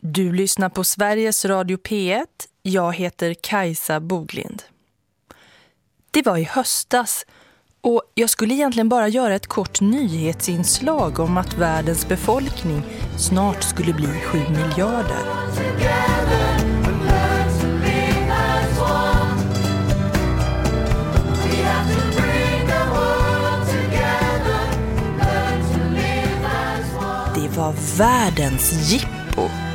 Du lyssnar på Sveriges Radio P1. Jag heter Kajsa Boglind. Det var i höstas och jag skulle egentligen bara göra ett kort nyhetsinslag om att världens befolkning snart skulle bli 7 miljarder. Det var världens jippo.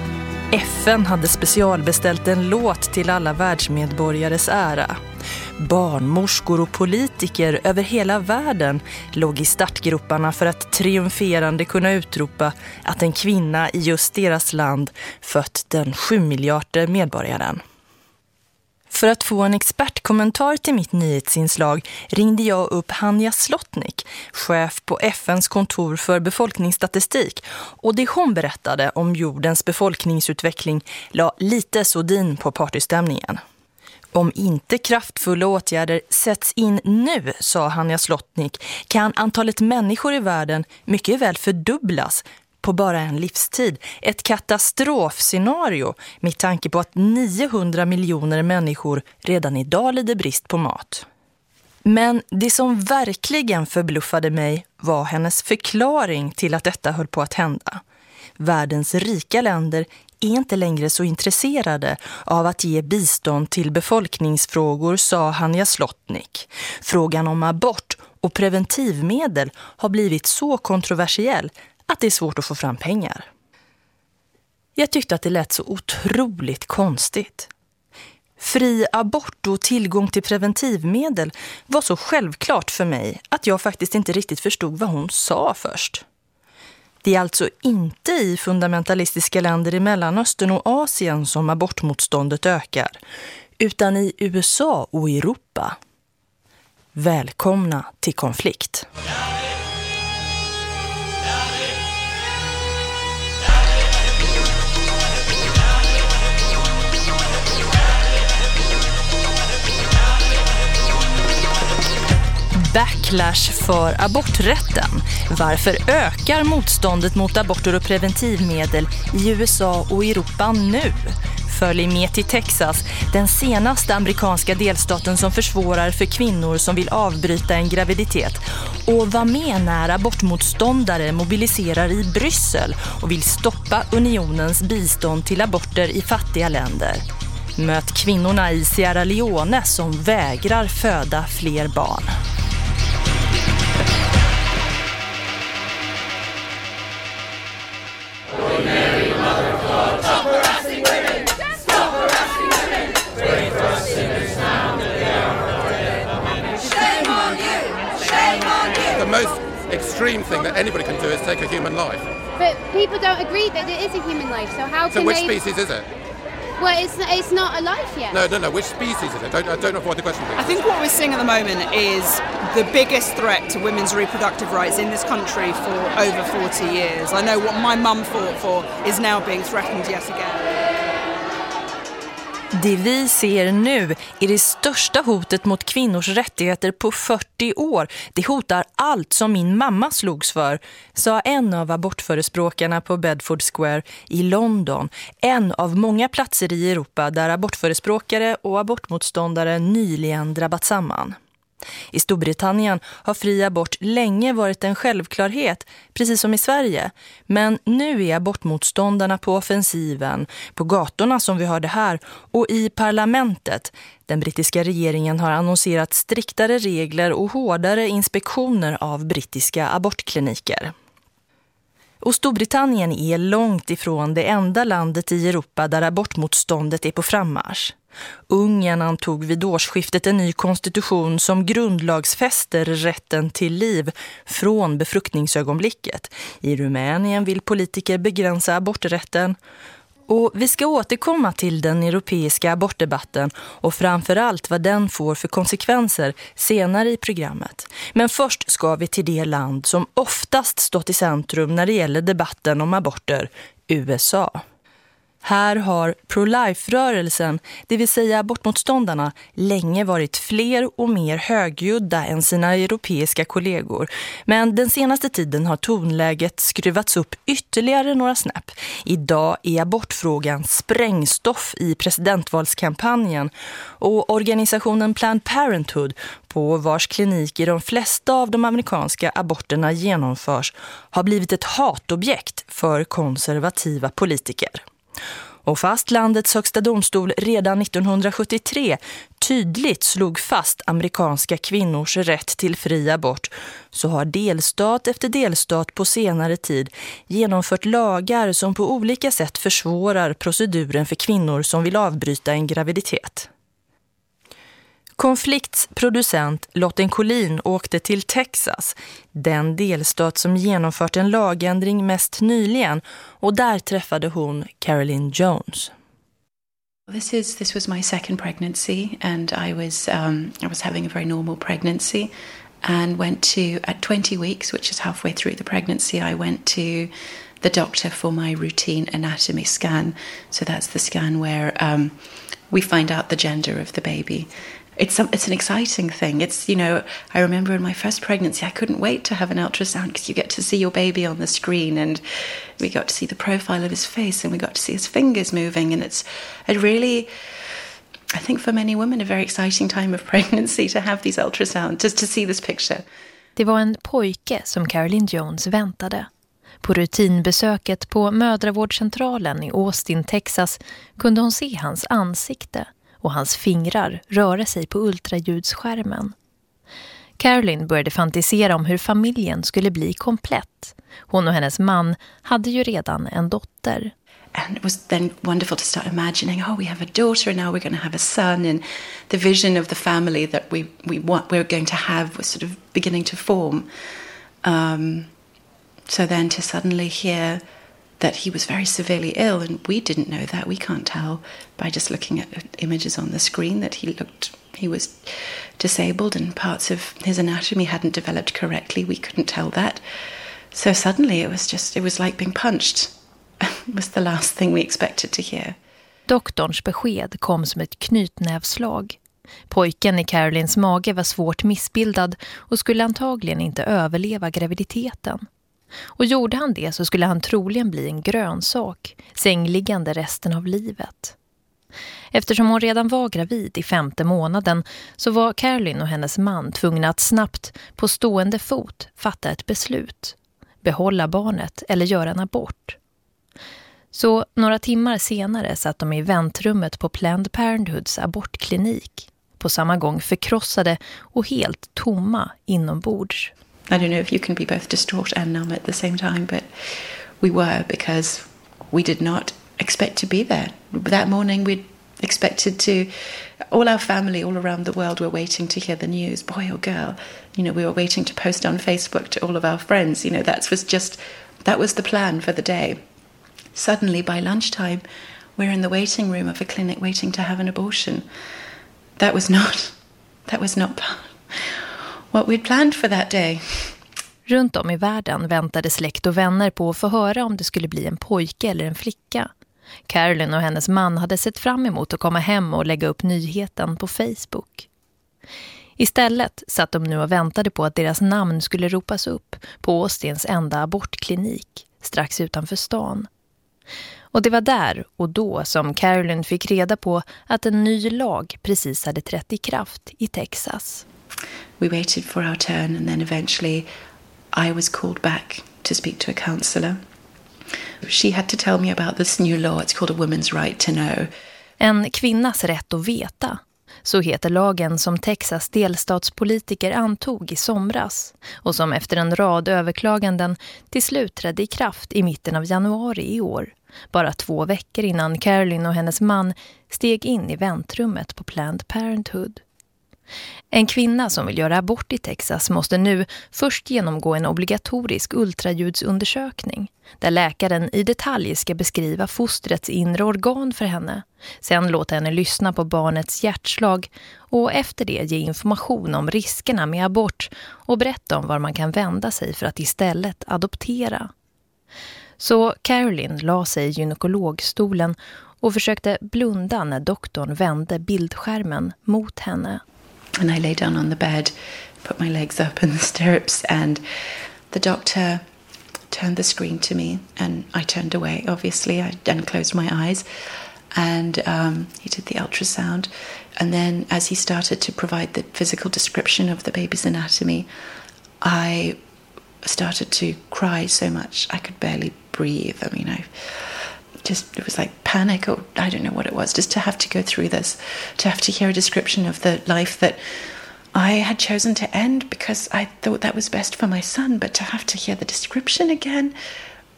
FN hade specialbeställt en låt till alla världsmedborgares ära. Barnmorskor och politiker över hela världen låg i startgroparna för att triumferande kunna utropa att en kvinna i just deras land fött den 7 miljarder medborgaren. För att få en expertkommentar till mitt nyhetsinslag ringde jag upp Hanja Slotnik, chef på FNs kontor för befolkningsstatistik. Och det hon berättade om jordens befolkningsutveckling la lite sodin på partystämningen. Om inte kraftfulla åtgärder sätts in nu, sa Hanja Slotnik, kan antalet människor i världen mycket väl fördubblas på bara en livstid. Ett katastrofscenario med tanke på att 900 miljoner människor redan idag lider brist på mat. Men det som verkligen förbluffade mig var hennes förklaring till att detta höll på att hända. Världens rika länder är inte längre så intresserade av att ge bistånd till befolkningsfrågor, sa Hanja Slotnik. Frågan om abort och preventivmedel har blivit så kontroversiell att det är svårt att få fram pengar. Jag tyckte att det lät så otroligt konstigt. Fri abort och tillgång till preventivmedel var så självklart för mig att jag faktiskt inte riktigt förstod vad hon sa först. Det är alltså inte i fundamentalistiska länder i Mellanöstern och Asien som abortmotståndet ökar, utan i USA och Europa. Välkomna till konflikt. Backlash för aborträtten. Varför ökar motståndet mot aborter och preventivmedel i USA och Europa nu? Följ med till Texas, den senaste amerikanska delstaten som försvårar för kvinnor som vill avbryta en graviditet. Och vad med när abortmotståndare mobiliserar i Bryssel och vill stoppa unionens bistånd till aborter i fattiga länder? Möt kvinnorna i Sierra Leone som vägrar föda fler barn. Most extreme thing that anybody can do is take a human life. But people don't agree that it is a human life, so how So can which they... species is it? Well, it's, it's not a life yet. No, no, no. Which species is it? Don't, I don't know what the question is. I think what we're seeing at the moment is the biggest threat to women's reproductive rights in this country for over 40 years. I know what my mum fought for is now being threatened yet again. Det vi ser nu är det största hotet mot kvinnors rättigheter på 40 år. Det hotar allt som min mamma slogs för, sa en av abortförespråkarna på Bedford Square i London. En av många platser i Europa där abortförespråkare och abortmotståndare nyligen drabbat samman. I Storbritannien har fri abort länge varit en självklarhet, precis som i Sverige. Men nu är abortmotståndarna på offensiven, på gatorna som vi hörde här och i parlamentet. Den brittiska regeringen har annonserat striktare regler och hårdare inspektioner av brittiska abortkliniker. Och Storbritannien är långt ifrån det enda landet i Europa där abortmotståndet är på frammarsch. Ungern antog vid årsskiftet en ny konstitution som grundlagsfäster rätten till liv från befruktningsögonblicket. I Rumänien vill politiker begränsa aborträtten. Och vi ska återkomma till den europeiska abortdebatten och framförallt vad den får för konsekvenser senare i programmet. Men först ska vi till det land som oftast stått i centrum när det gäller debatten om aborter, USA. Här har pro-life-rörelsen, det vill säga abortmotståndarna, länge varit fler och mer högljudda än sina europeiska kollegor. Men den senaste tiden har tonläget skruvats upp ytterligare några snäpp. Idag är abortfrågan sprängstoff i presidentvalskampanjen och organisationen Planned Parenthood på vars kliniker de flesta av de amerikanska aborterna genomförs har blivit ett hatobjekt för konservativa politiker. Och fast landets högsta domstol redan 1973 tydligt slog fast amerikanska kvinnors rätt till fri abort så har delstat efter delstat på senare tid genomfört lagar som på olika sätt försvårar proceduren för kvinnor som vill avbryta en graviditet. Konflikts producent Lotten Collin åkte till Texas, den delstat som genomfört en lagändring mest nyligen, och där träffade hon Caroline Jones. This is this was my second pregnancy and I was um, I was having a very normal pregnancy and went to at 20 weeks which is halfway through the pregnancy I went to the doctor for my routine anatomy scan so that's the scan where um, we find out the gender of the baby it's some, it's an exciting thing. It's you know I remember in my first pregnancy I couldn't wait to have an ultrasound because you get to see your baby on the screen and we got to see the profile of his face and we got to see his fingers moving and it's it really I think for many women a very exciting time of pregnancy to have these ultrasounds just to see this picture. Det var en pojke som Caroline Jones väntade. På rutinbesöket på mödravårdscentralen i Austin, Texas kunde hon se hans ansikte och hans fingrar röra sig på ultraljudsskärmen. Caroline började fantisera om hur familjen skulle bli komplett. Hon och hennes man hade ju redan en dotter. And it was then wonderful to start imagining, oh, we have a daughter and now we're going to have a son. And the vision of the family that we, we want, we're going to have was sort of beginning to form. Um, so then to suddenly hear that he was very severely ill, and we didn't know that. We can't tell by just looking at images on the screen that he looked he was disabled and parts of his anatomy hadn't developed correctly. We couldn't tell that. So suddenly it was just it was like being punched. it was the last thing we expected to hear. Doktorns besked kom som ett knytnävslag. Pojken i Carolins mage var svårt missbildad och skulle antagligen inte överleva graviditeten. Och gjorde han det så skulle han troligen bli en grönsak, sängliggande resten av livet. Eftersom hon redan var gravid i femte månaden så var Caroline och hennes man tvungna att snabbt på stående fot fatta ett beslut. Behålla barnet eller göra en abort. Så några timmar senare satt de i väntrummet på Planned Parenthoods abortklinik. På samma gång förkrossade och helt tomma inombords. I don't know if you can be both distraught and numb at the same time, but we were because we did not expect to be there. That morning we expected to all our family all around the world were waiting to hear the news. Boy or girl you know we were waiting to post on facebook to all of our friends. You know that was just that was the plan for the day. Suddenly by lunchtime we're in the waiting room of a clinic waiting to have an abortion. That was not that was not what we'd planned for that day. Runt om i världen väntade släkt och vänner på att få höra om det skulle bli en pojke eller en flicka. Carolyn och hennes man hade sett fram emot att komma hem och lägga upp nyheten på Facebook. Istället satt de nu och väntade på att deras namn skulle ropas upp på Åstens enda abortklinik strax utanför stan. Och det var där och då som Carolyn fick reda på att en ny lag precis hade trätt i kraft i Texas we waited for our turn, and then eventually I was called back to speak to a counsellor. She had to tell me about this new law. It's called a woman's right to know. En kvinnas rätt att veta. Så heter lagen som Texas delstatspolitiker antog i somras och som efter en rad överklaganden till slut trädde i kraft i mitten av januari i år. Bara två veckor innan Caroline och hennes man steg in i väntrummet på Planned Parenthood. En kvinna som vill göra abort i Texas måste nu först genomgå en obligatorisk ultraljudsundersökning där läkaren i detalj ska beskriva fostrets inre organ för henne. Sen låta henne lyssna på barnets hjärtslag och efter det ge information om riskerna med abort och berätta om var man kan vända sig för att istället adoptera. Så Caroline la sig i gynekologstolen och försökte blunda när doktorn vände bildskärmen mot henne. And I lay down on the bed, put my legs up in the stirrups and the doctor turned the screen to me and I turned away obviously. I then closed my eyes and um, he did the ultrasound. And then as he started to provide the physical description of the baby's anatomy I started to cry so much I could barely breathe. I mean I just it was like panic or I don't know what it was just to have to go through this to have to hear a description of the life that I had chosen to end because I thought that was best for my son but to have to hear the description again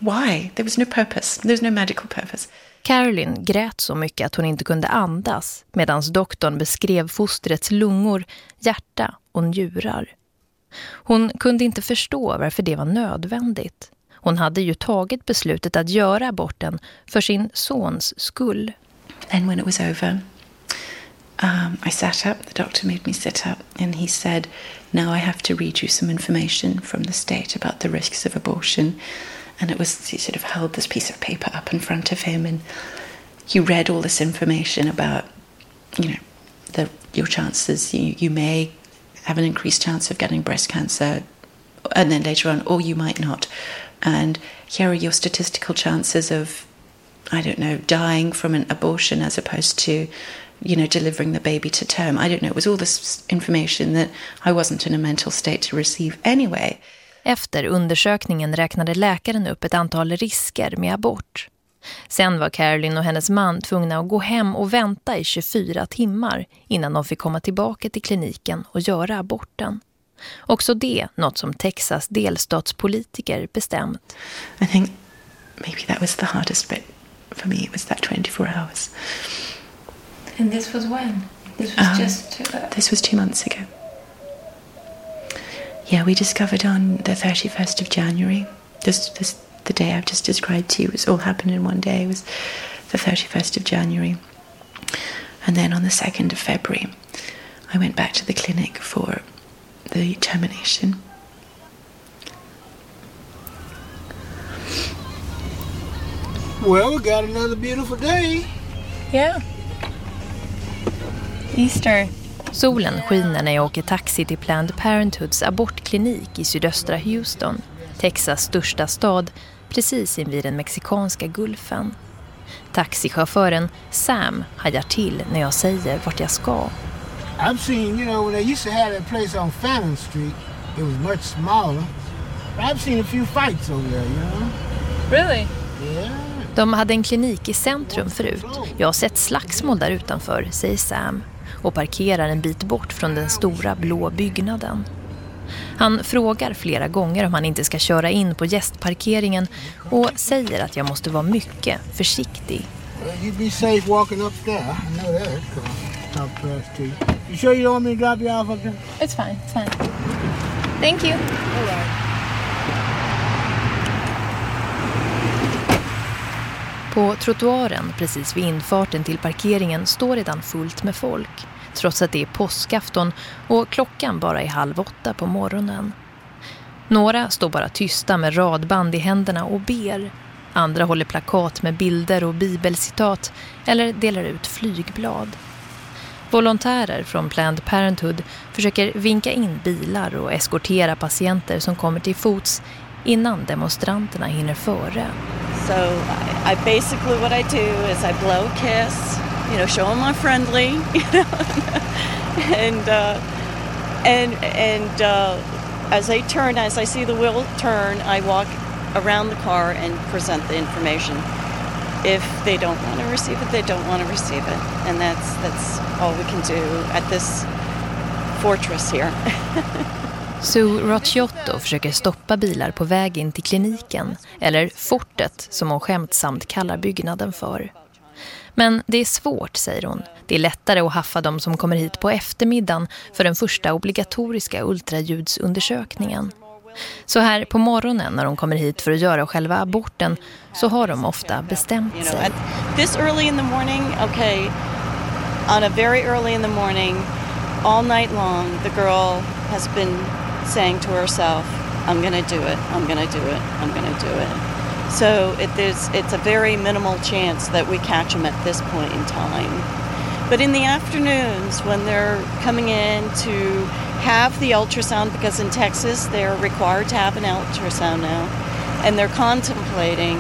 why there was no purpose there was no magical purpose Caroline grät så mycket att hon inte kunde andas medan doktorn beskrev fostrets lungor, hjärta och njurar. Hon kunde inte förstå varför det var nödvändigt. Hon hade ju tagit beslutet att göra aborten för sin sons skull. And when it was over, um, I sat up. The doctor made me sit up and he said, now I have to read you some information from the state about the risks of abortion. And it was, he sort of held this piece of paper up in front of him and he read all this information about, you know, the, your chances. You, you may have an increased chance of getting breast cancer and then later on, or you might not. And here are your statistical chances of, I don't know, dying from an abortion as opposed to, you know, delivering the baby to term. I don't know. It was all this information that I wasn't in a mental state to receive anyway. Efter undersökningen räknade läkaren upp ett antal risker med abort. Sen var Caroline och hennes man tvungna att gå hem och vänta i 24 timmar innan de fick komma tillbaka till kliniken och göra aborten. Också det något som Texas delstatspolitiker bestämt. I think maybe that was the hardest bit for me. It was that 24 hours. And this was when? This was um, just two, uh... This was two months ago. Yeah, we discovered on the 31st of January. This, this, the day I've just described to you was all happened in one day. It was the 31st of January. And then on the 2nd of February, I went back to the clinic for the termination. Well, we got another beautiful day. Yeah. Easter. Solen skiner när jag åker taxi till Planned Parenthoods abortklinik i sydöstra Houston, Texas största stad, precis invid den mexikanska gulfen. Taxichauffören Sam hajar till när jag säger vart jag ska. I've seen, you know, when they used to have that place on Fannin Street, it was much smaller. But I've seen a few fights over there, you know. Really? Yeah. De hade en klinik i centrum förut. Jag har sett slagsmål där utanför, säger Sam och parkerar en bit bort från den stora blå byggnaden. Han frågar flera gånger om han inte ska köra in på gästparkeringen och säger att jag måste vara mycket försiktig. You'd be safe walking up there. I know that. Top to you. You sure you don't want me to drop you off there? It's fine, it's fine. Thank you. All right. På trottoaren precis vid infarten till parkeringen står redan fullt med folk. Trots att det är påskafton och klockan bara är halv åtta på morgonen. Några står bara tysta med radband i händerna och ber. Andra håller plakat med bilder och bibelcitat eller delar ut flygblad. Volontärer från Planned Parenthood försöker vinka in bilar och eskortera patienter som kommer till fots innan demonstranterna hinner före. So I, I basically what I do is I blow a kiss, you know, show them I'm friendly, you know, and uh, and and uh, as they turn, as I see the wheel turn, I walk around the car and present the information. If they don't want to receive it, they don't want to receive it, and that's that's all we can do at this fortress here. Sue Rocciotto försöker stoppa bilar på väg in till kliniken, eller fortet som hon skämtsamt kallar byggnaden för. Men det är svårt, säger hon. Det är lättare att haffa dem som kommer hit på eftermiddagen för den första obligatoriska ultraljudsundersökningen. Så här på morgonen när de kommer hit för att göra själva aborten så har de ofta bestämt sig. This early in the morning, okay, on a very early in the morning, all night long, the girl has been saying to herself, I'm to do it, I'm to do it, I'm to do it. So it, it's a very minimal chance that we catch them at this point in time. But in the afternoons, when they're coming in to have the ultrasound, because in Texas they're required to have an ultrasound now, and they're contemplating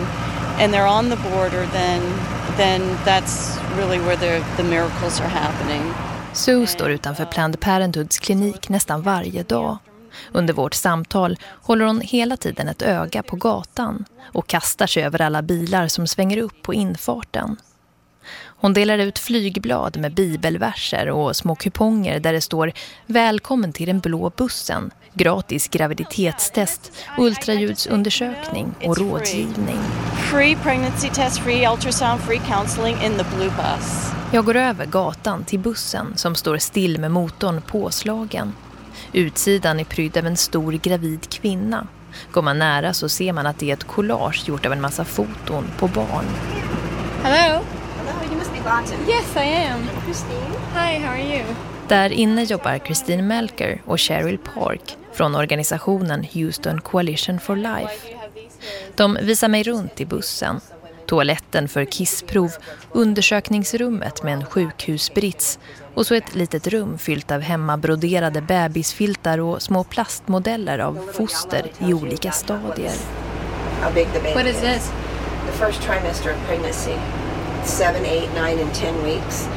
and they're on the border, then, then that's really where the, miracles are happening. Sue står utanför Planned Parenthoods klinik nästan varje dag. Under vårt samtal håller hon hela tiden ett öga på gatan och kastar sig över alla bilar som svänger upp på infarten. Hon delar ut flygblad med bibelverser och små kuponger där det står Välkommen till den blå bussen, gratis graviditetstest, ultraljudsundersökning och rådgivning. Free pregnancy test, free ultrasound, free counseling in the blue bus. Jag går över gatan till bussen som står still med motorn påslagen. Utsidan är prydd av en stor gravid kvinna. Går man nära så ser man att det är ett collage gjort av en massa foton på barn. Hello? Yes, I am. Christine. Hi, how are you? Där inne jobbar Christine Melker och Cheryl Park från organisationen Houston Coalition for Life. De visar mig runt i bussen. Toaletten för kissprov, undersökningsrummet med en sjukhusbrits och så ett litet rum fyllt av hemmabroderade bebisfiltar och små plastmodeller av foster i olika stadier. What is this? The first trimester of pregnancy. Seven, eight, nine, and 10 weeks.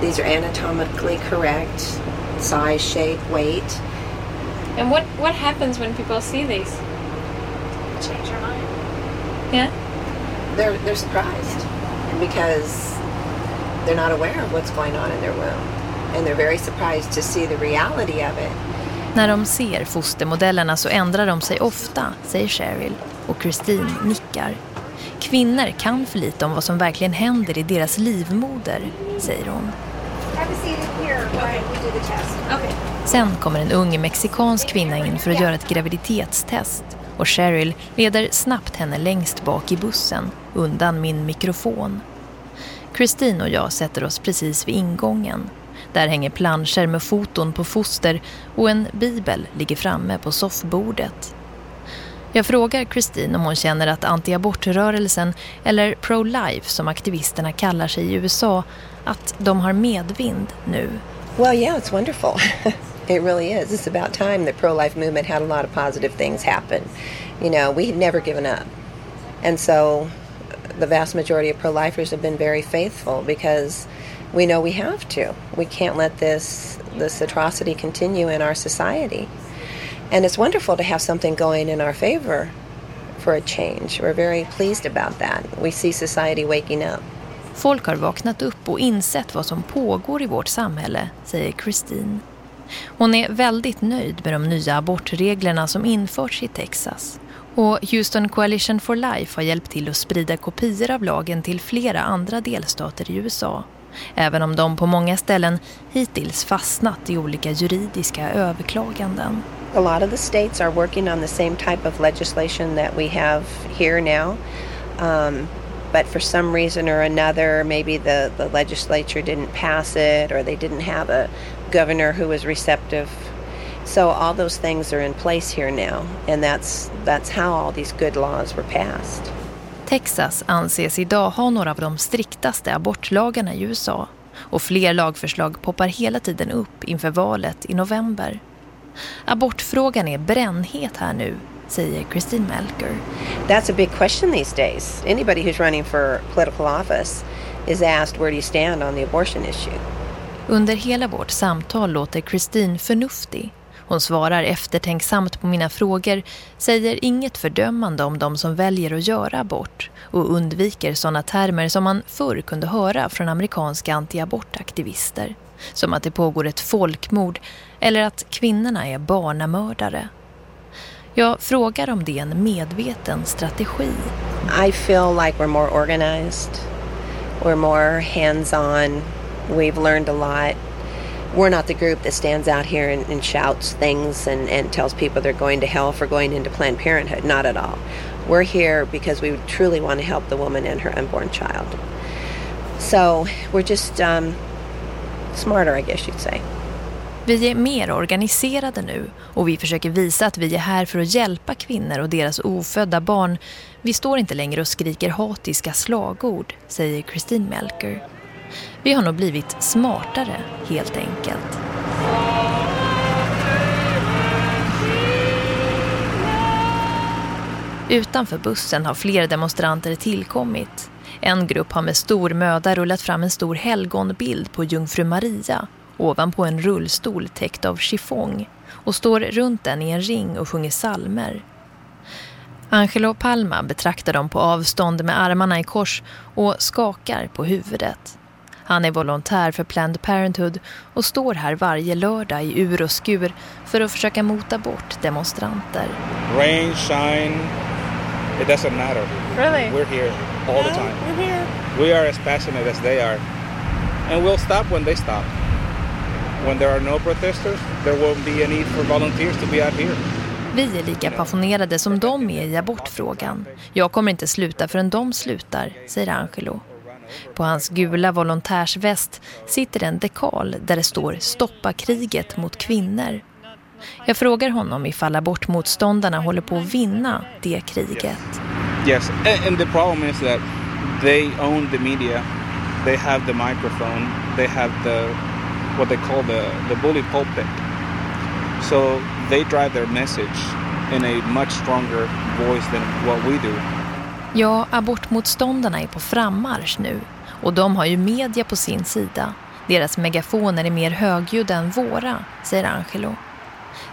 These are anatomically correct, size, shape, weight. And what, what happens when people see these? Change their mind. Yeah? They're, they're surprised because they're not aware of what's going on in their womb. And they're very surprised to see the reality of it. När de ser fostermodellerna så ändrar de sig ofta, säger Cheryl. Och Christine nickar. Kvinnor kan för lite om vad som verkligen händer i deras livmoder, säger hon. Sen kommer en ung mexikansk kvinna in för att göra ett graviditetstest och Cheryl leder snabbt henne längst bak i bussen, undan min mikrofon. Christine och jag sätter oss precis vid ingången. Där hänger planscher med foton på foster och en bibel ligger framme på soffbordet. Jag frågar Christine om hon känner att antiabortrörelsen eller pro-life som aktivisterna kallar sig i USA att de har medvind nu. Well, yeah, it's wonderful. it really is. It's about time the pro-life movement had a lot of positive things happen. You know, we had never given up. And so the vast majority of pro-lifers have been very faithful because we know we have to. We can't let this this atrocity continue in our society. And it's wonderful to have something going in our favor for a change. We're very pleased about that. We see society waking up. Folk har vaknat upp och insett vad som pågår i vårt samhälle, säger Christine. Hon är väldigt nöjd med de nya abortreglerna som införts i Texas. Och Houston Coalition for Life har hjälpt till att sprida kopior av lagen till flera andra delstater i USA. Även om de på många ställen hittills fastnat i olika juridiska överklaganden. A lot of the states are working on the same type of legislation that we have here now. Um, but for some reason or another, maybe the, the legislature didn't pass it or they didn't have a governor who was receptive. So all those things are in place here now, and that's, that's how all these good laws were passed. Texas anses idag ha några av de striktaste abortlagarna i USA och fler lagförslag poppar hela tiden upp inför valet i november. Abortfrågan är brännhet här nu, säger Christine Melker. That's a big question these days. Anybody who's running for political office is asked where do you stand on the abortion issue. Under hela vårt samtal låter Christine förnuftig. Hon svarar eftertänksamt på mina frågor, säger inget fördömande om de som väljer att göra abort och undviker sådana termer som man förr kunde höra från amerikanska antiabortaktivister. Som att det pågår ett folkmord eller att kvinnorna är barnamördare. Jag frågar om det är en medveten strategi. I feel like we're more organized. We're more hands-on. We've learned a lot. We're not the group that stands out here and, and shouts things and, and tells people they're going to hell for going into Planned Parenthood. Not at all. We're here because we truly want to help the woman and her unborn child. So we're just um, smarter, I guess you'd say. Vi är mer organiserade nu och vi försöker visa att vi är här för att hjälpa kvinnor och deras ofödda barn. Vi står inte längre och skriker hatiska slagord, säger Christine Melker. Vi har nog blivit smartare, helt enkelt. Utanför bussen har fler demonstranter tillkommit. En grupp har med stor möda rullat fram en stor helgonbild på Jungfru Maria ovanpå en rullstol täckt av chiffong och står runt den i en ring och sjunger salmer. Angelo Palma betraktar dem på avstånd med armarna i kors och skakar på huvudet. Han är volontär för Planned Parenthood och står här varje lördag i ur och skur för att försöka mota bort demonstranter. Rain, shine, it doesn't matter. Really? We're here all the time. We're here. We are as passionate as they are. And we'll stop when they stop. When there are no protesters, there won't be a need for volunteers to be out here. Vi är lika passionerade som de är i abortfrågan. Jag kommer inte sluta förrän de slutar, säger Angelo. På hans gula volontärsväst sitter en dekal där det står Stoppa kriget mot kvinnor. Jag frågar honom ifall abortmotståndarna håller på att vinna det kriget. Yes, and the problem is that they own the media. They have the microphone. They have the what they call the, the bully pulpit. So they drive their message in a much stronger voice than what we do. Ja, abortmotståndarna är på frammarsch nu och de har ju media på sin sida. Deras megafoner är mer högljudda än våra, säger Angelo.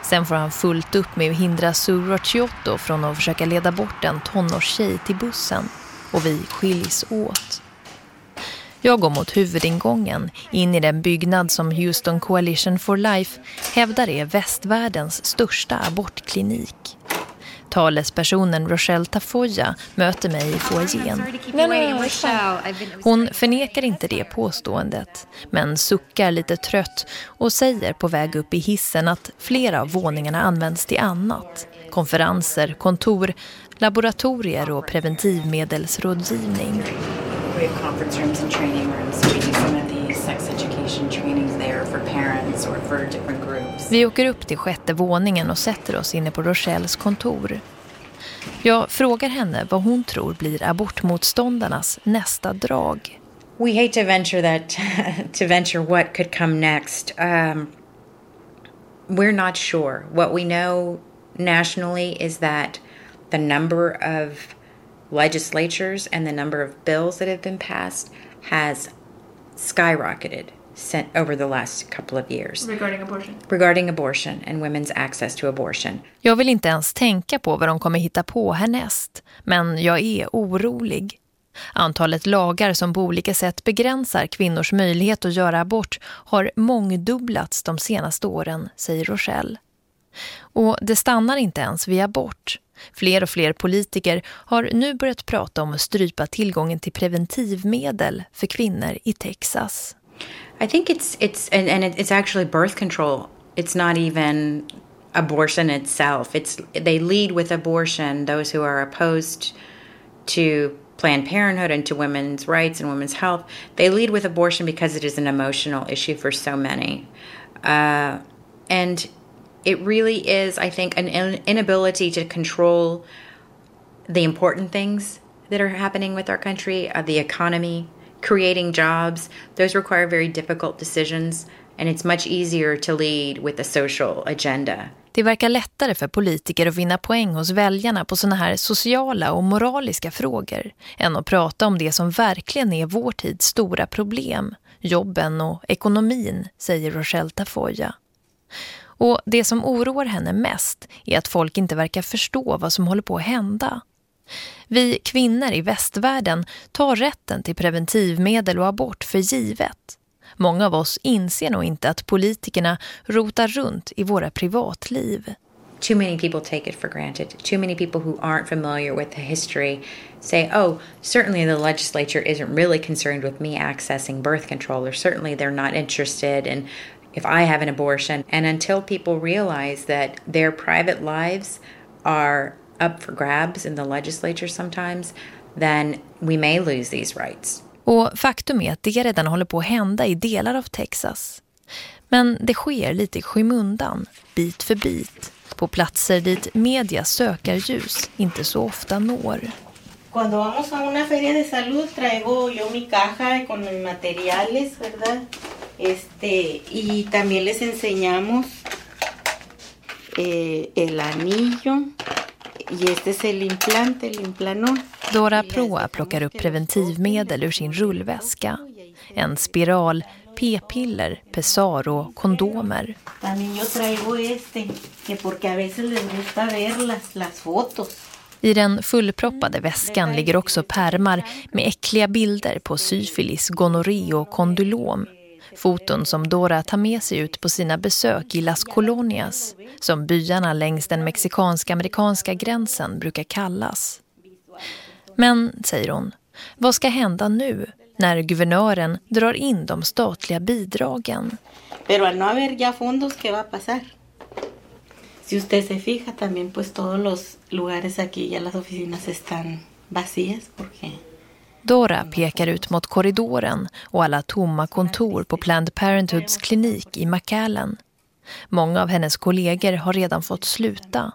Sen får han fullt upp med att hindra Suro Chiotto från att försöka leda bort en tonårstjej till bussen och vi skiljs åt. Jag går mot huvudingången in i den byggnad som Houston Coalition for Life hävdar är västvärldens största abortklinik. Talespersonen Rochelle Tafoya möter mig i foajén. Hon förnekar inte det påståendet men suckar lite trött och säger på väg upp i hissen att flera av våningarna används till annat. Konferenser, kontor, laboratorier och preventivmedelsrådgivning. We have conference rooms and training rooms. We do some of the sex education trainings there for parents or for different groups. Vi åker upp till sjätte våningen och sätter oss inne på Rochelles kontor. Jag frågar henne vad hon tror blir abortmotståndarnas nästa drag. We hate to venture that, to venture what could come next. Um, we're not sure. What we know nationally is that the number of legislatures and the number of bills that have been passed has skyrocketed over the last couple of years. Regarding abortion? Regarding abortion and women's access to abortion. Jag vill inte ens tänka på vad de kommer hitta på härnäst, men jag är orolig. Antalet lagar som på olika sätt begränsar kvinnors möjlighet att göra abort har mångdubblats de senaste åren, säger Rochelle. Och det stannar inte ens vid abort. Fler och fler politiker har nu börjat prata om att strypa tillgången till preventivmedel för kvinnor i Texas. I think it's it's and, and it's actually birth control. It's not even abortion itself. It's they lead with abortion. Those who are opposed to Planned Parenthood and to women's rights and women's health, they lead with abortion because it is an emotional issue for so many, uh, and it really is. I think an inability to control the important things that are happening with our country, uh, the economy, creating jobs. Those require very difficult decisions, and it's much easier to lead with a social agenda. Det verkar lättare för politiker att vinna poäng hos väljarna på såna här sociala och moraliska frågor än att prata om det som verkligen är vår tids stora problem, jobben och ekonomin, säger Rochelle Tafoya. Och det som oroar henne mest är att folk inte verkar förstå vad som håller på att hända. Vi kvinnor i västvärlden tar rätten till preventivmedel och abort för givet. Många av oss inser nog inte att politikerna rotar runt i våra privatliv. Too many people take it for granted. Too many people who aren't familiar with the history say, oh, certainly the legislature isn't really concerned with me accessing birth control, or certainly they're not interested in if I have an abortion. And until people realize that their private lives are up for grabs in the legislature sometimes, then we may lose these rights. Och faktum är att det redan håller på att hända i delar av Texas. Men det sker lite i skymundan, bit för bit, på platser dit medias sökarljus inte så ofta når. Cuando vamos a una feria de salud traigo yo mi caja con mis materiales, ¿verdad? Este, y también les enseñamos eh, el anillo Dora Proa plockar upp preventivmedel ur sin rullväska. En spiral, p-piller, kondomer. Las, las fotos. I den fullproppade väskan ligger också pärmar med äckliga bilder på syfilis, gonorré och kondylom. Foton som Dora tar med sig ut på sina besök i Las Colonias, som byarna längs den mexikansk-amerikanska gränsen brukar kallas. Men, säger hon, vad ska hända nu när guvernören drar in de statliga bidragen? Pero al no haber ya fondos, ¿qué va a pasar? Si usted se fija también, pues todos los lugares aquí, ya las oficinas están vacías porque... Dora pekar ut mot korridoren och alla tomma kontor på Planned Parenthoods klinik i McAllen. Många av hennes kollegor har redan fått sluta.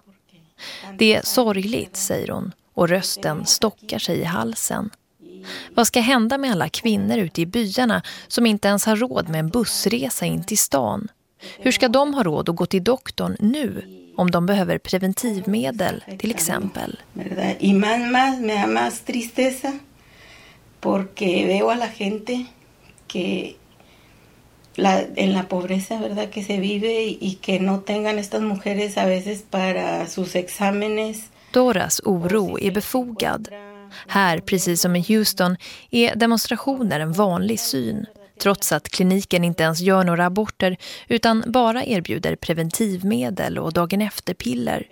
Det är sorgligt, säger hon, och rösten stockar sig i halsen. Vad ska hända med alla kvinnor ute i byarna som inte ens har råd med en bussresa in till stan? Hur ska de ha råd att gå till doktorn nu om de behöver preventivmedel till exempel? Porque veo a la gente que la, en la pobreza, ¿verdad? Que se vive y que no tengan estas mujeres a veces para sus exámenes. Doras oro är befogad. Här, precis som i Houston, är demonstrationer en vanlig syn. Trots att kliniken inte ens gör några aborter utan bara erbjuder preventivmedel och dagen efter-piller.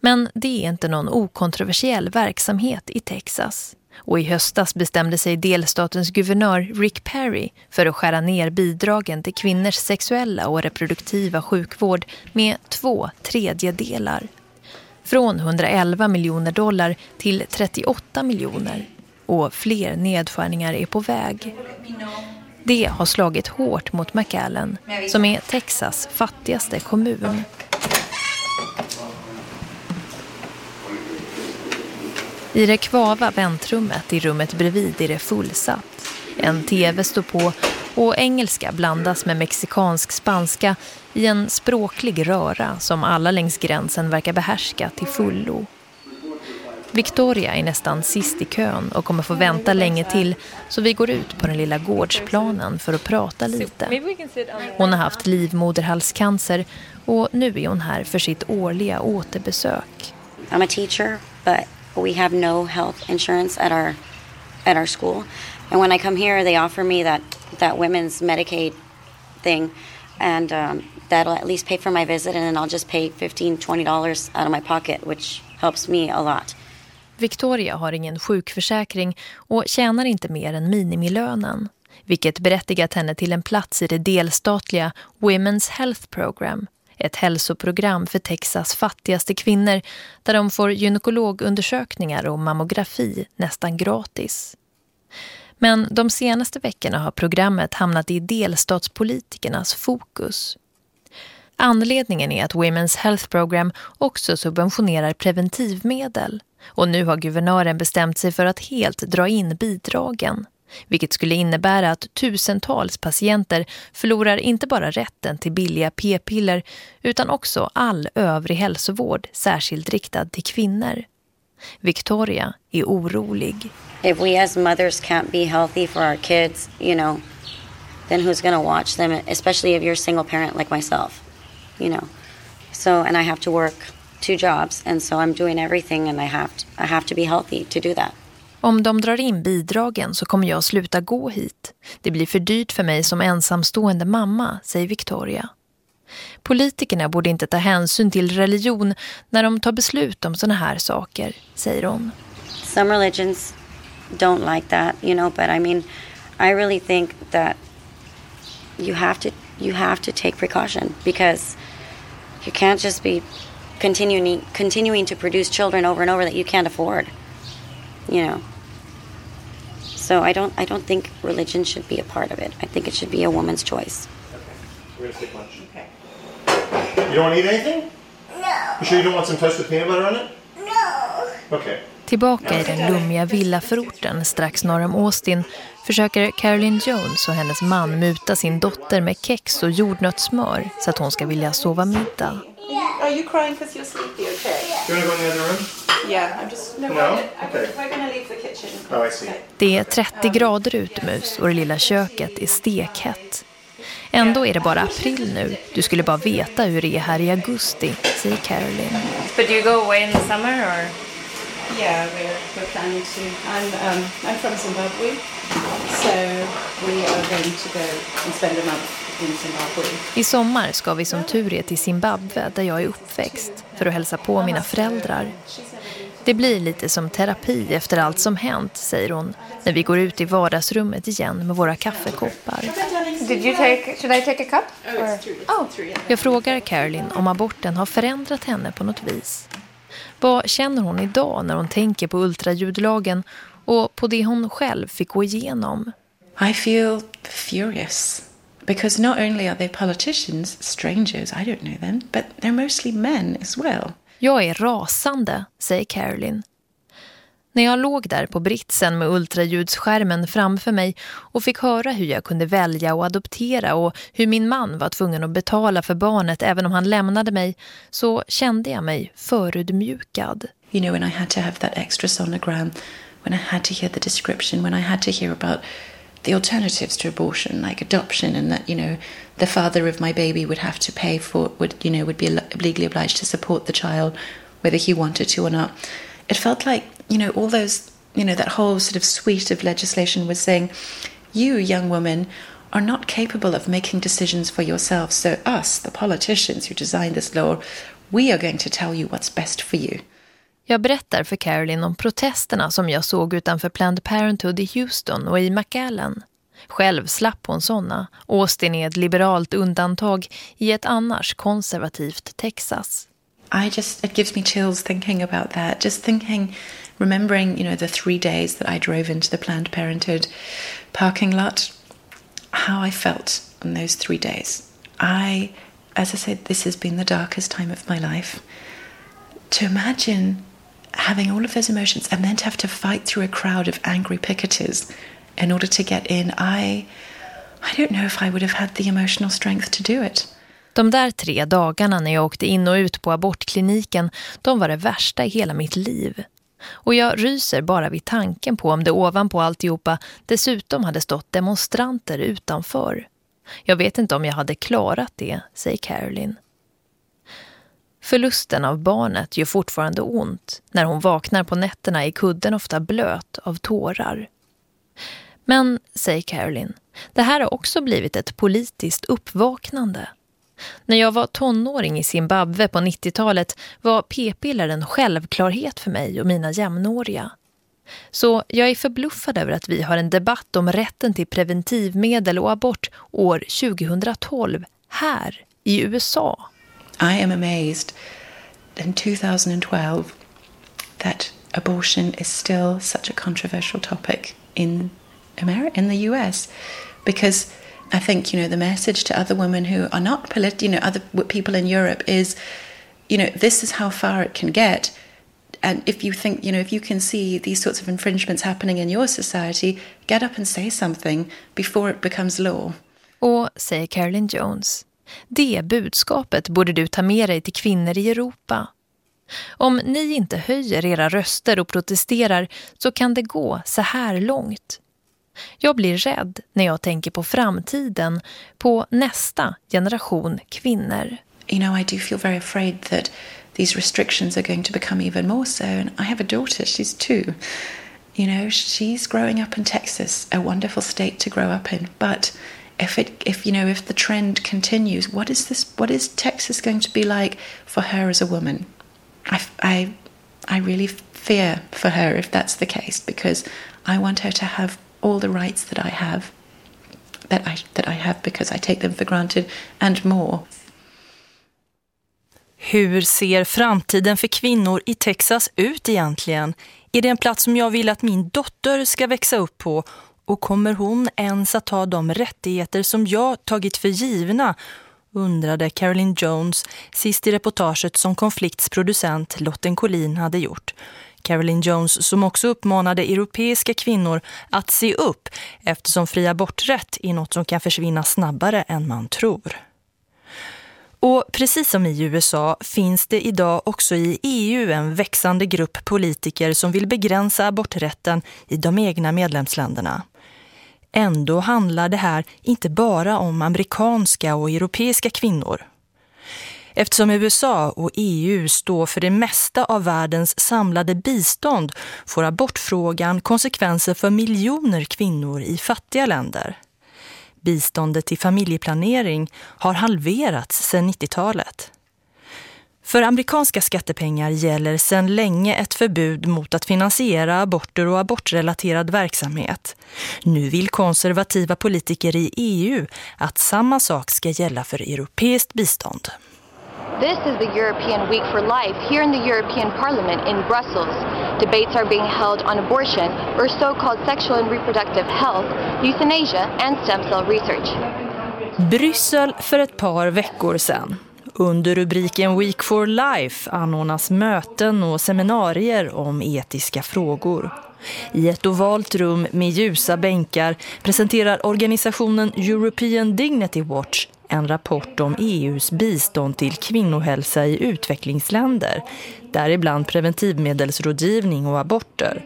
Men det är inte någon okontroversiell verksamhet i Texas. Och i höstas bestämde sig delstatens guvernör Rick Perry för att skära ner bidragen till kvinnors sexuella och reproduktiva sjukvård med två tredjedelar. Från 111 miljoner dollar till 38 miljoner. Och fler nedskärningar är på väg. Det har slagit hårt mot McAllen, som är Texas fattigaste kommun. I det kvava väntrummet i rummet bredvid är det fullsatt. En tv står på och engelska blandas med mexikansk spanska i en språklig röra som alla längs gränsen verkar behärska till fullo. Victoria är nästan sist i kön och kommer få vänta länge till så vi går ut på den lilla gårdsplanen för att prata lite. Hon har haft livmoderhalscancer och nu är hon här för sitt årliga återbesök. I'm a teacher but we have no health insurance at our at our school and when I come here they offer me that that women's Medicaid thing and um, that'll at least pay for my visit and then I'll just pay 15 20 dollars out of my pocket which helps me a lot. Victoria har ingen sjukförsäkring och tjänar inte mer än minimilönen, vilket berättigat henne till en plats i det delstatliga Women's Health Program, ett hälsoprogram för Texas fattigaste kvinnor där de får gynekologundersökningar och mammografi nästan gratis. Men de senaste veckorna har programmet hamnat i delstatspolitikernas fokus. Anledningen är att Women's Health Program också subventionerar preventivmedel och nu har guvernören bestämt sig för att helt dra in bidragen. Vilket skulle innebära att tusentals patienter förlorar inte bara rätten till billiga p-piller utan också all övrig hälsovård särskilt riktad till kvinnor. Victoria är orolig. If we as mothers can't be healthy for our kids, you know, then who's going to watch them, especially if you're a single parent like myself, you know. So, and I have to work two jobs and so I'm doing everything and I have to, I have to be healthy to do that. Om de drar in bidragen så kommer jag sluta gå hit. Det blir för dyrt för mig som ensamstående mamma, säger Victoria. Politikerna borde inte ta hänsyn till religion när de tar beslut om såna här saker, säger hon. Some religions don't like that, you know, but I mean, I really think that you have to you have to take precaution because you can't just be continuing continuing to produce children over and over that you can't afford. You know. So I don't I don't think religion should be a part of it. I think it should be a woman's choice. We're going to stick lunch. Okay. You don't want to eat anything? No. You sure you don't want some toast with peanut butter on it? No. Okay. Tillbaka i den lummiga villaförorten strax norr om Austin försöker Caroline Jones och hennes man muta sin dotter med kex och jordnötssmör så att hon ska vilja sova middag. Are you crying because you're sleepy? Okay. Do you want to go in the other room? Oh. Det är 30 grader utomhus och det lilla köket är stekhett. Ändå är det bara april nu. Du skulle bara veta hur det är här i augusti, säger Caroline. But you go away in the summer or? Yeah, we're, we're planning to. I'm um, I'm from Zimbabwe, so we are going to go and spend a month. I sommar ska vi som tur är till Zimbabwe där jag är uppväxt för att hälsa på mina föräldrar. Det blir lite som terapi efter allt som hänt, säger hon, när vi går ut i vardagsrummet igen med våra kaffekoppar. Did you take? Should I take a cup? Or? Oh, Jag frågar Caroline om aborten har förändrat henne på något vis. Vad känner hon idag när hon tänker på ultraljudlagen och på det hon själv fick gå igenom? I feel furious because not only are they politicians, strangers, I don't know them, but they're mostly men as well. Jag är rasande, säger Caroline. När jag låg där på britsen med ultraljudsskärmen framför mig och fick höra hur jag kunde välja och adoptera och hur min man var tvungen att betala för barnet även om han lämnade mig så kände jag mig förödmjukad. You know, when I had to have that extra sonogram, when I had to hear the description, when I had to hear about the alternatives to abortion, like adoption, and that, you know, the father of my baby would have to pay for, would, you know, would be legally obliged to support the child, whether he wanted to or not. It felt like, you know, all those, you know, that whole sort of suite of legislation was saying, you, young woman, are not capable of making decisions for yourself. So us, the politicians who designed this law, we are going to tell you what's best for you. Jag berättar för Caroline om protesterna som jag såg utanför Planned Parenthood i Houston och i McAllen. Själv slapp hon såna. Austin är ett liberalt undantag i ett annars konservativt Texas. I just, it gives me chills thinking about that. Just thinking, remembering, you know, the three days that I drove into the Planned Parenthood parking lot, how I felt on those three days. I, as I said, this has been the darkest time of my life. To imagine having all of those emotions and then to have to fight through a crowd of angry picketers in order to get in, I, I don't know if I would have had the emotional strength to do it. De där tre dagarna när jag åkte in och ut på abortkliniken, de var det värsta i hela mitt liv. Och jag ryser bara vid tanken på om det ovanpå alltihopa dessutom hade stått demonstranter utanför. Jag vet inte om jag hade klarat det, säger Caroline. Förlusten av barnet gör fortfarande ont. När hon vaknar på nätterna är kudden ofta blöt av tårar. Men, säger Caroline, det här har också blivit ett politiskt uppvaknande. När jag var tonåring i Zimbabwe på 90-talet var p-piller en självklarhet för mig och mina jämnåriga. Så jag är förbluffad över att vi har en debatt om rätten till preventivmedel och abort år 2012 här i USA. I am amazed in 2012 that abortion is still such a controversial topic in America, in the US, because I think you know the message to other women who are not polit- you know other people in Europe is, you know, this is how far it can get, and if you think you know if you can see these sorts of infringements happening in your society, get up and say something before it becomes law. Och säger Carolyn Jones. Det budskapet borde du ta med dig till kvinnor i Europa. Om ni inte höjer era röster och protesterar så kan det gå så här långt. Jag blir rädd när jag tänker på framtiden, på nästa generation kvinnor. You know, I do feel very afraid that these restrictions are going to become even more so. And I have a daughter, she's two. You know, she's growing up in Texas, a wonderful state to grow up in. But if it, if you know, if the trend continues, what is this? What is Texas going to be like for her as a woman? I, I, I really fear for her if that's the case because I want her to have all the rights that I have, that I that I have because I take them for granted, and more. Hur ser framtiden för kvinnor i Texas ut egentligen? Är det en plats som jag vill att min dotter ska växa upp på? Och kommer hon ens att ha de rättigheter som jag tagit för givna? undrade Carolyn Jones sist i reportaget som konflikts producent Lotten Collin hade gjort. Caroline Jones som också uppmanade europeiska kvinnor att se upp eftersom fri aborträtt är något som kan försvinna snabbare än man tror. Och precis som i USA finns det idag också i EU en växande grupp politiker som vill begränsa aborträtten i de egna medlemsländerna. Ändå handlar det här inte bara om amerikanska och europeiska kvinnor. Eftersom USA och EU står för det mesta av världens samlade bistånd får abortfrågan konsekvenser för miljoner kvinnor i fattiga länder. Biståndet till familjeplanering har halverats sedan 90-talet. För amerikanska skattepengar gäller sedan länge ett förbud mot att finansiera aborter och abortrelaterad verksamhet. Nu vill konservativa politiker i EU att samma sak ska gälla för europeiskt bistånd. This is the European Week for Life here in the European Parliament in Brussels. Debates are being held on abortion or so-called sexual and reproductive health, euthanasia and stem cell research. Bryssel för ett par veckor sedan. Under rubriken Week for Life anordnas möten och seminarier om etiska frågor. I ett ovalt rum med ljusa bänkar presenterar organisationen European Dignity Watch en rapport om EUs bistånd till kvinnohälsa i utvecklingsländer, däribland preventivmedelsrådgivning och aborter.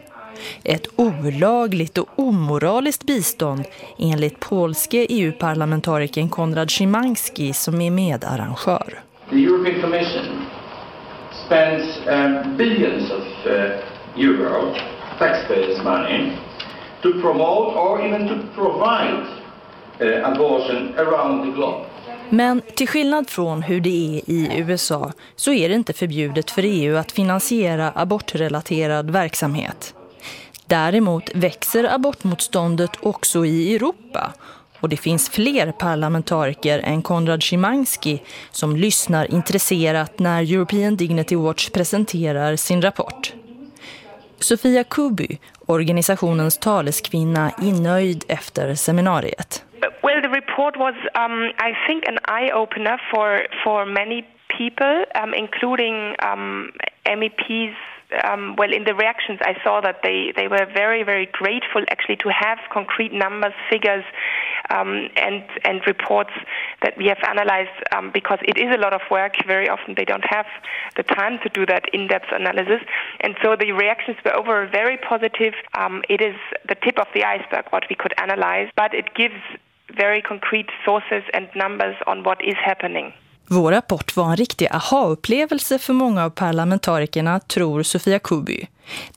Ett olagligt och omoraliskt bistånd enligt polske EU-parlamentarikern Konrad Szymanski som är medarrangör. The European Commission spends um, billions of uh, euro, taxpayers' money, to promote or even to provide uh, abortion around the globe. Men till skillnad från hur det är i USA så är det inte förbjudet för EU att finansiera abortrelaterad verksamhet. Däremot växer abortmotståndet också i Europa och det finns fler parlamentariker än Konrad Szymanski som lyssnar intresserat när European Dignity Watch presenterar sin rapport. Sofia Kuby, organisationens taleskvinna, är nöjd efter seminariet. Report was, um, I think, an eye-opener for, for many people, um, including um, MEPs um, well, in the reactions, I saw that they, they were very, very grateful actually to have concrete numbers, figures, um, and and reports that we have analyzed um, because it is a lot of work. Very often they don't have the time to do that in-depth analysis, and so the reactions were overall very positive. Um, it is the tip of the iceberg what we could analyze, but it gives very concrete sources and numbers on what is happening. Vår rapport var en riktig aha-upplevelse för många av parlamentarikerna, tror Sofia Kuby.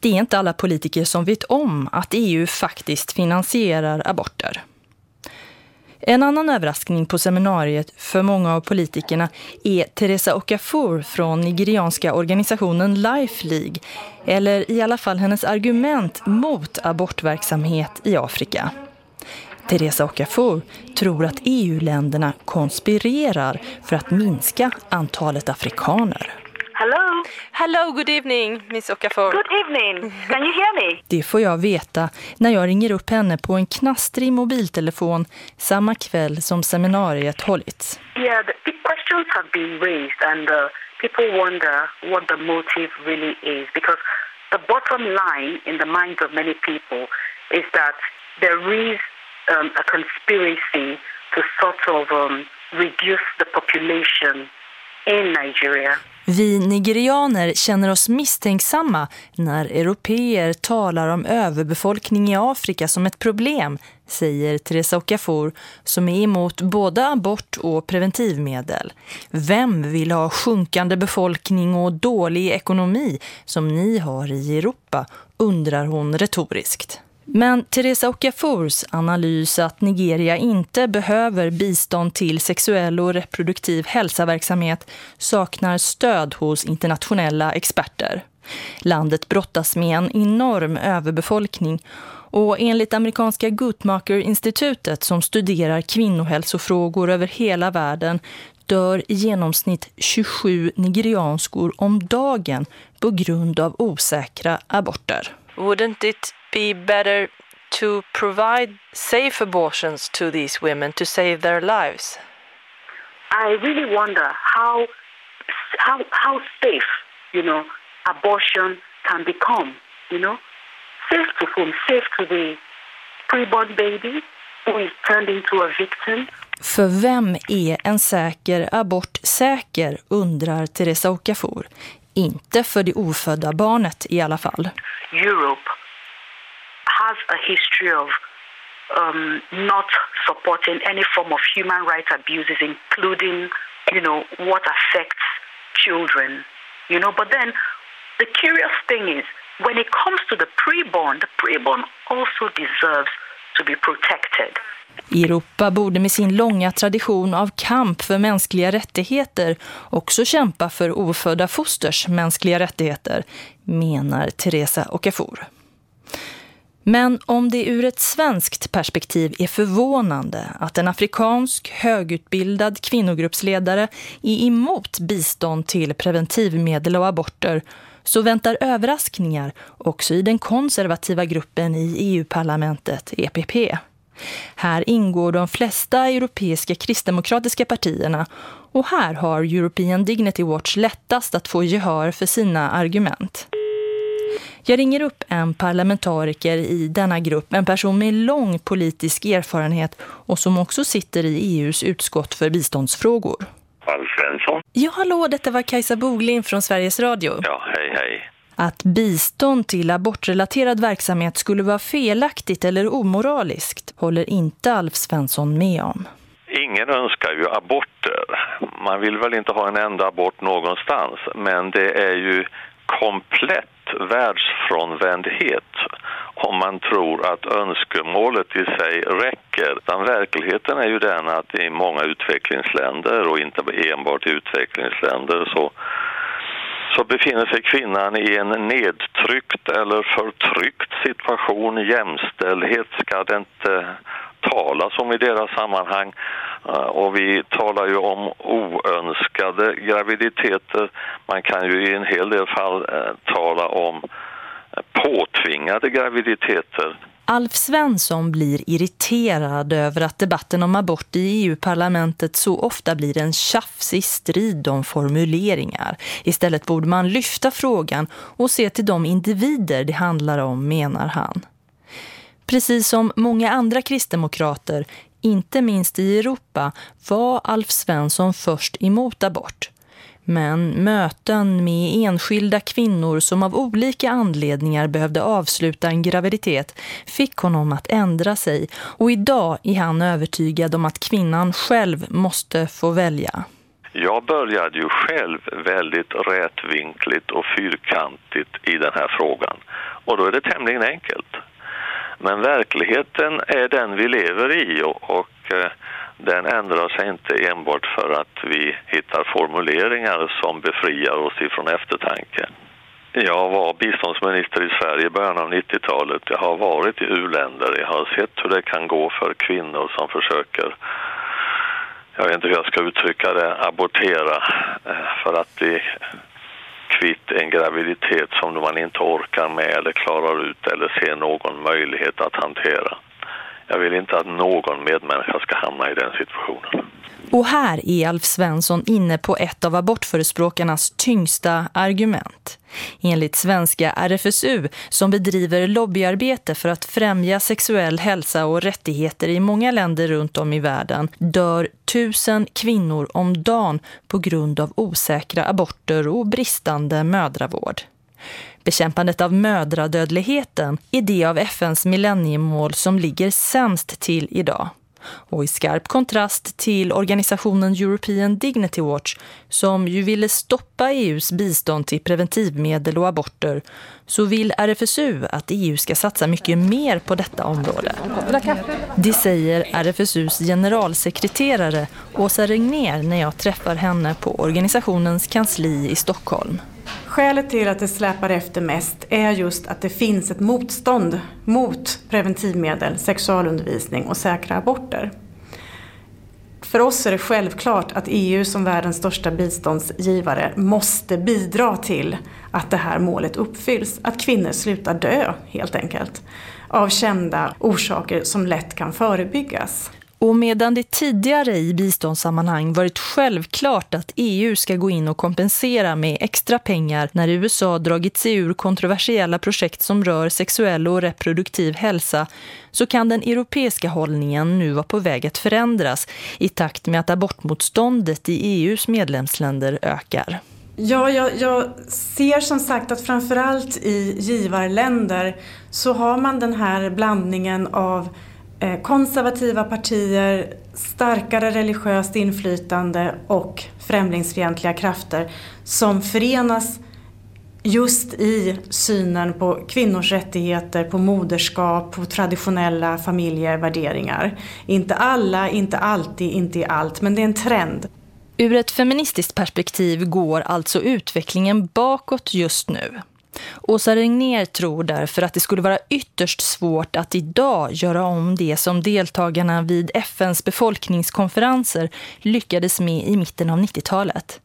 Det är inte alla politiker som vet om att EU faktiskt finansierar aborter. En annan överraskning på seminariet för många av politikerna är Teresa Okafor från nigerianska organisationen Life League, eller i alla fall hennes argument mot abortverksamhet i Afrika. Teresa Okafor tror att EU-länderna konspirerar för att minska antalet afrikaner. Hello. Hello, good evening, Miss Okafor. Good evening. Can you hear me? Det får jag veta när jag ringer upp henne på en knastrig mobiltelefon samma kväll som seminariet hållits. Yeah, the, the questions have been raised and uh, people wonder what the motive really is because the bottom line in the minds of many people is that there is um, a conspiracy to sort of um, reduce the population in Nigeria. Vi nigerianer känner oss misstänksamma när europeer talar om överbefolkning i Afrika som ett problem, säger Teresa Okafor som är emot både abort och preventivmedel. Vem vill ha sjunkande befolkning och dålig ekonomi som ni har i Europa, undrar hon retoriskt. Men Teresa Okafors analys att Nigeria inte behöver bistånd till sexuell och reproduktiv hälsaverksamhet saknar stöd hos internationella experter. Landet brottas med en enorm överbefolkning och enligt amerikanska Guttmacher-institutet som studerar kvinnohälsofrågor över hela världen dör i genomsnitt 27 nigerianskor om dagen på grund av osäkra aborter. Wouldn't it be better to provide safe abortions to these women to save their lives? I really wonder how how how safe, you know, abortion can become, you know, safe to whom, safe to the preborn baby who is turned into a victim. För vem är en säker abort säker, undrar Teresa Okafor. Inte för det ofödda barnet i alla fall. Europe has a history of um, not supporting any form of human rights abuses, including, you know, what affects children, you know. But then the curious thing is, when it comes to the preborn, the preborn also deserves to be protected. Europa borde med sin långa tradition av kamp för mänskliga rättigheter också kämpa för ofödda fosters mänskliga rättigheter, menar Teresa Okafor. Men om det ur ett svenskt perspektiv är förvånande att en afrikansk högutbildad kvinnogruppsledare är emot bistånd till preventivmedel och aborter så väntar överraskningar också i den konservativa gruppen i EU-parlamentet EPP. Här ingår de flesta europeiska kristdemokratiska partierna och här har European Dignity Watch lättast att få gehör för sina argument. Jag ringer upp en parlamentariker i denna grupp, en person med lång politisk erfarenhet och som också sitter i EUs utskott för biståndsfrågor. Alf Svensson. Ja, hallå, detta var Kajsa Boglin från Sveriges Radio. Ja, hej, hej. Att bistånd till abortrelaterad verksamhet skulle vara felaktigt eller omoraliskt håller inte Alf Svensson med om. Ingen önskar ju aborter. Man vill väl inte ha en enda abort någonstans, men det är ju komplett världsfrånvändhet om man tror att önskemålet i sig räcker. Utan verkligheten är ju den att i många utvecklingsländer och inte enbart i utvecklingsländer så så befinner sig kvinnan i en nedtryckt eller förtryckt situation. Jämställdhet ska det inte talas om i deras sammanhang. Eh, och vi talar ju om oönskade graviditeter. Man kan ju i en hel del fall eh, tala om eh, påtvingade graviditeter. Alf Svensson blir irriterad över att debatten om abort i EU-parlamentet så ofta blir en tjafsig strid om formuleringar. Istället borde man lyfta frågan och se till de individer det handlar om, menar han. Precis som många andra kristdemokrater, inte minst i Europa, var Alf Svensson först emot abort. Men möten med enskilda kvinnor som av olika anledningar behövde avsluta en graviditet fick honom att ändra sig och idag är han övertygad om att kvinnan själv måste få välja. Jag började ju själv väldigt rätvinkligt och fyrkantigt i den här frågan och då är det tämligen enkelt. Men verkligheten är den vi lever i och, och eh, den ändrar sig inte enbart för att vi hittar formuleringar som befriar oss ifrån eftertanke. Jag var biståndsminister i Sverige i början av 90-talet. Jag har varit i u-länder. Jag har sett hur det kan gå för kvinnor som försöker, jag vet inte hur jag ska uttrycka det, abortera eh, för att bli kvitt en graviditet som man inte orkar med eller klarar ut eller ser någon möjlighet att hantera. Jag vill inte att någon medmänniska ska hamna i den situationen. Och här är Alf Svensson inne på ett av abortförespråkarnas tyngsta argument. Enligt svenska RFSU som bedriver lobbyarbete för att främja sexuell hälsa och rättigheter i många länder runt om i världen dör tusen kvinnor om dagen på grund av osäkra aborter och bristande mödravård. Bekämpandet av mödradödligheten är det av FNs millenniemål som ligger sämst till idag. Och i skarp kontrast till organisationen European Dignity Watch som ju ville stoppa EUs bistånd till preventivmedel och aborter så vill RFSU att EU ska satsa mycket mer på detta område. Det säger RFSUs generalsekreterare Åsa Regner när jag träffar henne på organisationens kansli i Stockholm. Skälet till att det släpar efter mest är just att det finns ett motstånd mot preventivmedel, sexualundervisning och säkra aborter. För oss är det självklart att EU som världens största biståndsgivare måste bidra till att det här målet uppfylls. Att kvinnor slutar dö helt enkelt av kända orsaker som lätt kan förebyggas. Och medan det tidigare i biståndssammanhang varit självklart att EU ska gå in och kompensera med extra pengar när USA dragit sig ur kontroversiella projekt som rör sexuell och reproduktiv hälsa så kan den europeiska hållningen nu vara på väg att förändras i takt med att abortmotståndet i EUs medlemsländer ökar. Ja, jag, jag, ser som sagt att framförallt i givarländer så har man den här blandningen av Eh, konservativa partier, starkare religiöst inflytande och främlingsfientliga krafter som förenas just i synen på kvinnors rättigheter, på moderskap, på traditionella familjevärderingar. Inte alla, inte alltid, inte i allt, men det är en trend. Ur ett feministiskt perspektiv går alltså utvecklingen bakåt just nu. Åsa Regner tror därför att det skulle vara ytterst svårt att idag göra om det som deltagarna vid FNs befolkningskonferenser lyckades med i mitten av 90-talet.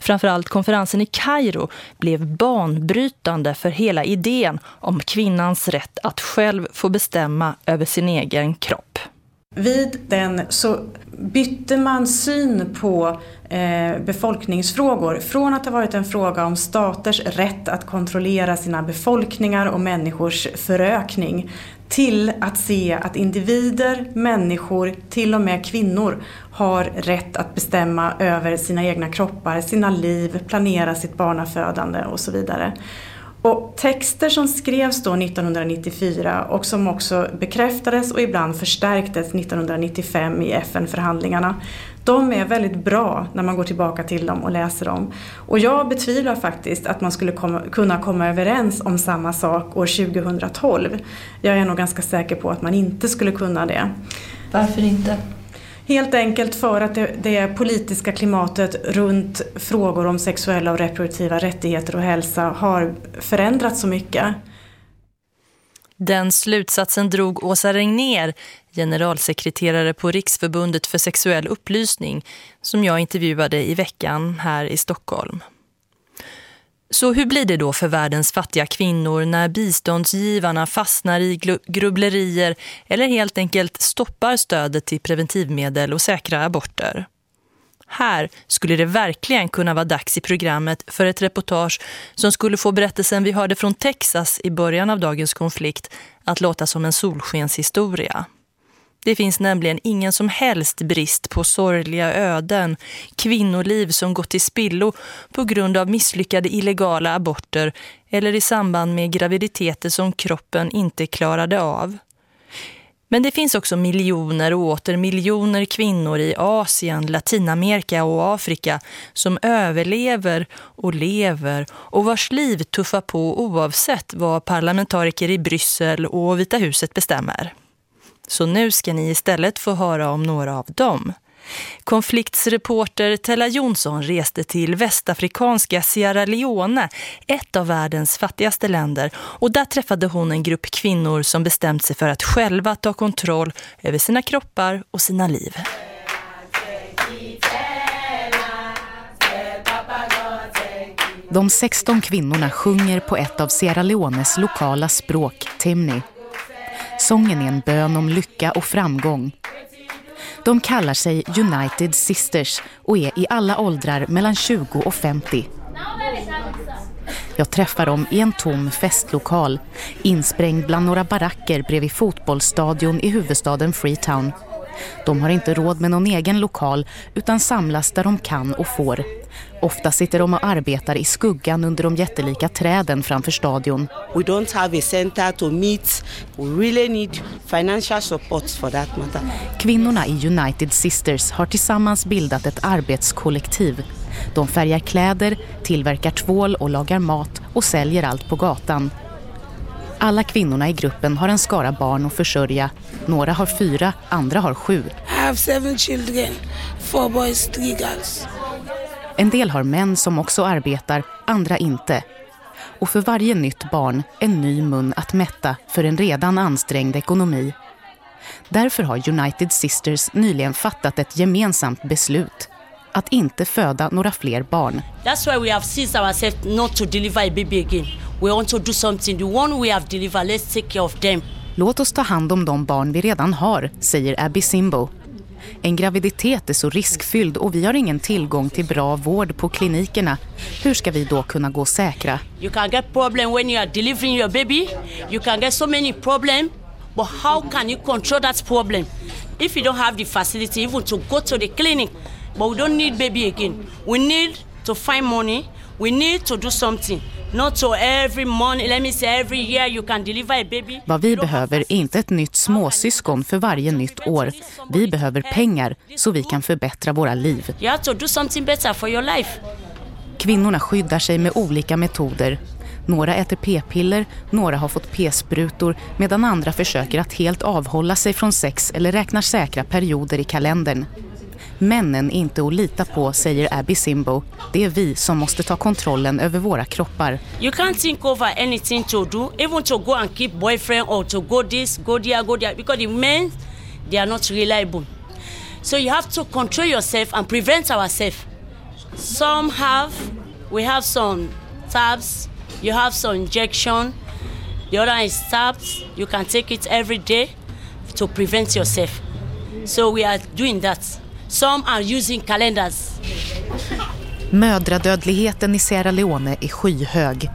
Framförallt konferensen i Kairo blev banbrytande för hela idén om kvinnans rätt att själv få bestämma över sin egen kropp. Vid den så bytte man syn på eh, befolkningsfrågor från att ha varit en fråga om staters rätt att kontrollera sina befolkningar och människors förökning till att se att individer, människor, till och med kvinnor har rätt att bestämma över sina egna kroppar, sina liv, planera sitt barnafödande och så vidare. Och texter som skrevs då 1994 och som också bekräftades och ibland förstärktes 1995 i FN-förhandlingarna. De är väldigt bra när man går tillbaka till dem och läser dem. Och jag betvivlar faktiskt att man skulle komma, kunna komma överens om samma sak år 2012. Jag är nog ganska säker på att man inte skulle kunna det. Varför inte? Helt enkelt för att det, det, politiska klimatet runt frågor om sexuella och reproduktiva rättigheter och hälsa har förändrats så mycket. Den slutsatsen drog Åsa Regner, generalsekreterare på Riksförbundet för sexuell upplysning, som jag intervjuade i veckan här i Stockholm. Så hur blir det då för världens fattiga kvinnor när biståndsgivarna fastnar i grubblerier eller helt enkelt stoppar stödet till preventivmedel och säkra aborter? Här skulle det verkligen kunna vara dags i programmet för ett reportage som skulle få berättelsen vi hörde från Texas i början av dagens konflikt att låta som en solskenshistoria. Det finns nämligen ingen som helst brist på sorgliga öden, kvinnoliv som gått till spillo på grund av misslyckade illegala aborter eller i samband med graviditeter som kroppen inte klarade av. Men det finns också miljoner och åter miljoner kvinnor i Asien, Latinamerika och Afrika som överlever och lever och vars liv tuffar på oavsett vad parlamentariker i Bryssel och Vita huset bestämmer. Så nu ska ni istället få höra om några av dem. Konfliktsreporter Tella Jonsson reste till västafrikanska Sierra Leone, ett av världens fattigaste länder. Och där träffade hon en grupp kvinnor som bestämt sig för att själva ta kontroll över sina kroppar och sina liv. De 16 kvinnorna sjunger på ett av Sierra Leones lokala språk, Timni. Sången är en bön om lycka och framgång. De kallar sig United Sisters och är i alla åldrar mellan 20 och 50. Jag träffar dem i en tom festlokal, insprängd bland några baracker bredvid fotbollsstadion i huvudstaden Freetown. De har inte råd med någon egen lokal utan samlas där de kan och får. Ofta sitter de och arbetar i skuggan under de jättelika träden framför stadion. We don't have a center to meet. We really need financial support for that matter. Kvinnorna i United Sisters har tillsammans bildat ett arbetskollektiv. De färgar kläder, tillverkar tvål och lagar mat och säljer allt på gatan. Alla kvinnorna i gruppen har en skara barn att försörja. Några har fyra, andra har sju. I have seven children, four boys, three girls. En del har män som också arbetar, andra inte. Och för varje nytt barn en ny mun att mätta för en redan ansträngd ekonomi. Därför har United Sisters nyligen fattat ett gemensamt beslut att inte föda några fler barn. That's why we have seized ourselves not to deliver a baby again. We want to do something. The one we have delivered, let's take care of them. Låt oss ta hand om de barn vi redan har, säger Abby Simbo. En graviditet är så riskfylld och vi har ingen tillgång till bra vård på klinikerna. Hur ska vi då kunna gå säkra? You can get problem when you are delivering your baby. You can get so many problem. But how can you control that problem? If you don't have the facility even to go to the clinic, but we don't need baby again. We need to find money. We need to do something. Not so every month, let me say every year you can deliver a baby. Vad vi behöver är inte ett nytt småsyskon för varje nytt år. Vi behöver pengar så vi kan förbättra våra liv. You have to do something better for your life. Kvinnorna skyddar sig med olika metoder. Några äter p-piller, några har fått p-sprutor medan andra försöker att helt avhålla sig från sex eller räknar säkra perioder i kalendern. Männen är inte att lita på, säger Abby Simbo. Det är vi som måste ta kontrollen över våra kroppar. You can't think over anything to do, even to go and keep boyfriend or to go this, go there, go there, because the men, they are not reliable. So you have to control yourself and prevent ourselves. Some have, we have some tabs, you have some injection, the other is tabs, you can take it every day to prevent yourself. So we are doing that. Some are using calendars. Mödradödligheten i Sierra Leone är skyhög.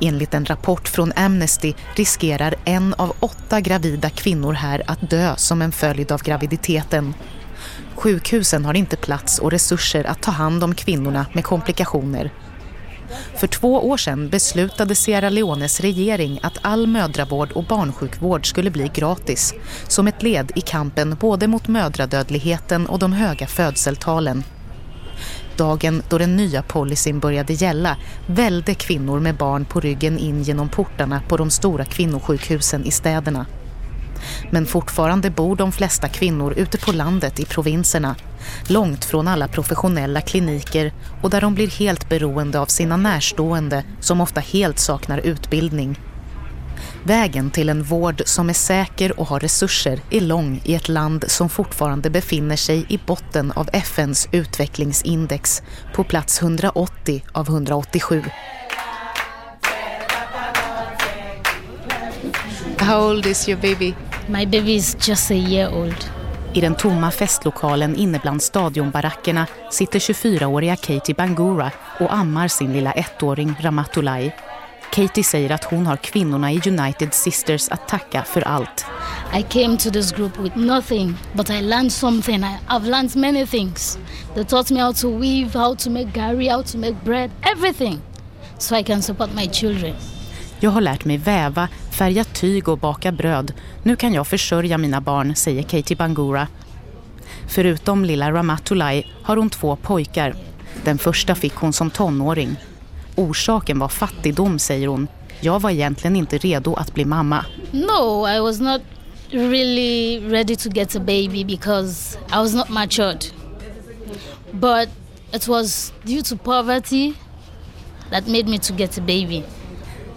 Enligt en rapport från Amnesty riskerar en av åtta gravida kvinnor här att dö som en följd av graviditeten. Sjukhusen har inte plats och resurser att ta hand om kvinnorna med komplikationer. För två år sedan beslutade Sierra Leones regering att all mödravård och barnsjukvård skulle bli gratis som ett led i kampen både mot mödradödligheten och de höga födseltalen. Dagen då den nya policyn började gälla välde kvinnor med barn på ryggen in genom portarna på de stora kvinnosjukhusen i städerna. Men fortfarande bor de flesta kvinnor ute på landet i provinserna, långt från alla professionella kliniker och där de blir helt beroende av sina närstående som ofta helt saknar utbildning. Vägen till en vård som är säker och har resurser är lång i ett land som fortfarande befinner sig i botten av FNs utvecklingsindex på plats 180 av 187. How old is your baby? My baby is just a year old. I den tomma festlokalen inne bland stadionbarackerna sitter 24-åriga Katie Bangura och ammar sin lilla ettåring Ramatulai. Katie säger att hon har kvinnorna i United Sisters att tacka för allt. I came to this group with nothing, but I learned something. I, I've learned many things. They taught me how to weave, how to make gari, how to make bread, everything. So I can support my children. Jag har lärt mig väva, färga tyg och baka bröd. Nu kan jag försörja mina barn, säger Katie Bangura. Förutom lilla Ramatulai har hon två pojkar. Den första fick hon som tonåring. Orsaken var fattigdom, säger hon. Jag var egentligen inte redo att bli mamma. No, I was not really ready to get a baby because I was not matured. But it was due to poverty that made me to get a baby.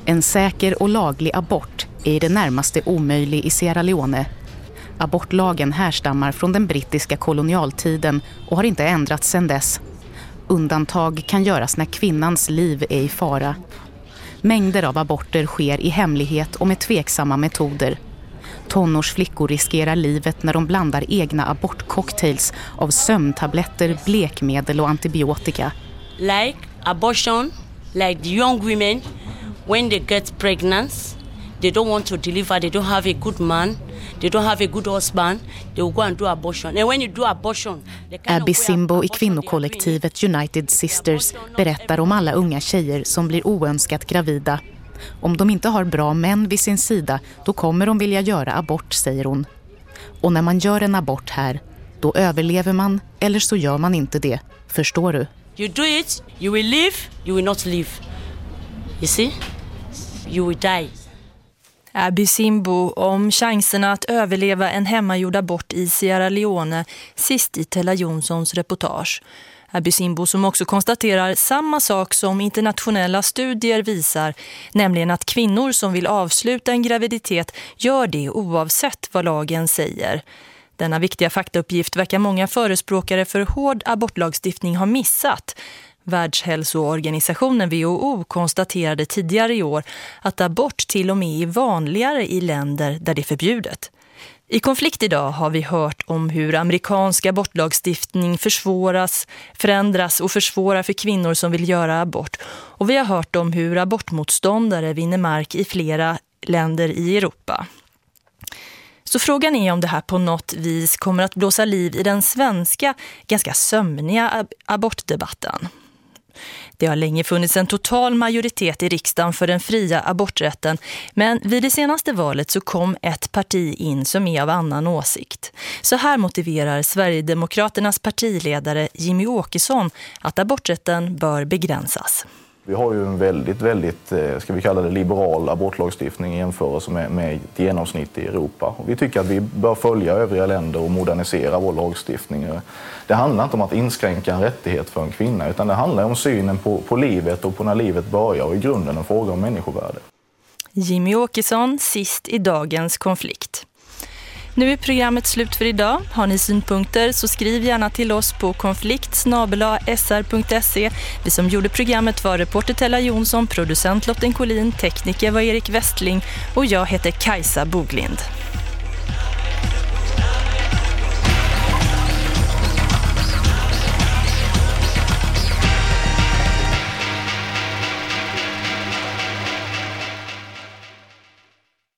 En säker och laglig abort är i det närmaste omöjlig i Sierra Leone. Abortlagen härstammar från den brittiska kolonialtiden och har inte ändrats sedan dess. Undantag kan göras när kvinnans liv är i fara. Mängder av aborter sker i hemlighet och med tveksamma metoder. Tonårsflickor riskerar livet när de blandar egna abortcocktails av sömntabletter, blekmedel och antibiotika. Like abortion, like the young women when they get pregnant, they don't want to deliver, they don't have a good man, they don't have a good husband, they will go and do abortion. And when you do abortion... Abby Simbo i kvinnokollektivet United Sisters berättar om alla unga tjejer som blir oönskat gravida. Om de inte har bra män vid sin sida, då kommer de vilja göra abort, säger hon. Och när man gör en abort här, då överlever man eller så gör man inte det. Förstår du? You do it, you will live, you will not live. You see? You die. Abby Simbo om chanserna att överleva en hemmagjord abort i Sierra Leone sist i Tella Jonssons reportage. Abby Simbo som också konstaterar samma sak som internationella studier visar, nämligen att kvinnor som vill avsluta en graviditet gör det oavsett vad lagen säger. Denna viktiga faktauppgift verkar många förespråkare för hård abortlagstiftning ha missat. Världshälsoorganisationen WHO konstaterade tidigare i år att abort till och med är vanligare i länder där det är förbjudet. I konflikt idag har vi hört om hur amerikansk abortlagstiftning försvåras, förändras och försvårar för kvinnor som vill göra abort. Och vi har hört om hur abortmotståndare vinner mark i flera länder i Europa. Så frågan är om det här på något vis kommer att blåsa liv i den svenska, ganska sömniga abortdebatten. Det har länge funnits en total majoritet i riksdagen för den fria aborträtten men vid det senaste valet så kom ett parti in som är av annan åsikt. Så här motiverar Sverigedemokraternas partiledare Jimmy Åkesson att aborträtten bör begränsas. Vi har ju en väldigt, väldigt, eh, ska vi kalla det liberal abortlagstiftning i jämförelse med, med ett genomsnitt i Europa. Och vi tycker att vi bör följa övriga länder och modernisera vår lagstiftning. Det handlar inte om att inskränka en rättighet för en kvinna utan det handlar om synen på, på livet och på när livet börjar och i grunden en fråga om människovärde. Jimmy Åkesson sist i dagens konflikt. Nu är programmet slut för idag. Har ni synpunkter så skriv gärna till oss på konfliktsr.se. Vi som gjorde programmet var reporter Tella Jonsson, producent Lotten Collin, tekniker var Erik Westling och jag heter Kajsa Boglind.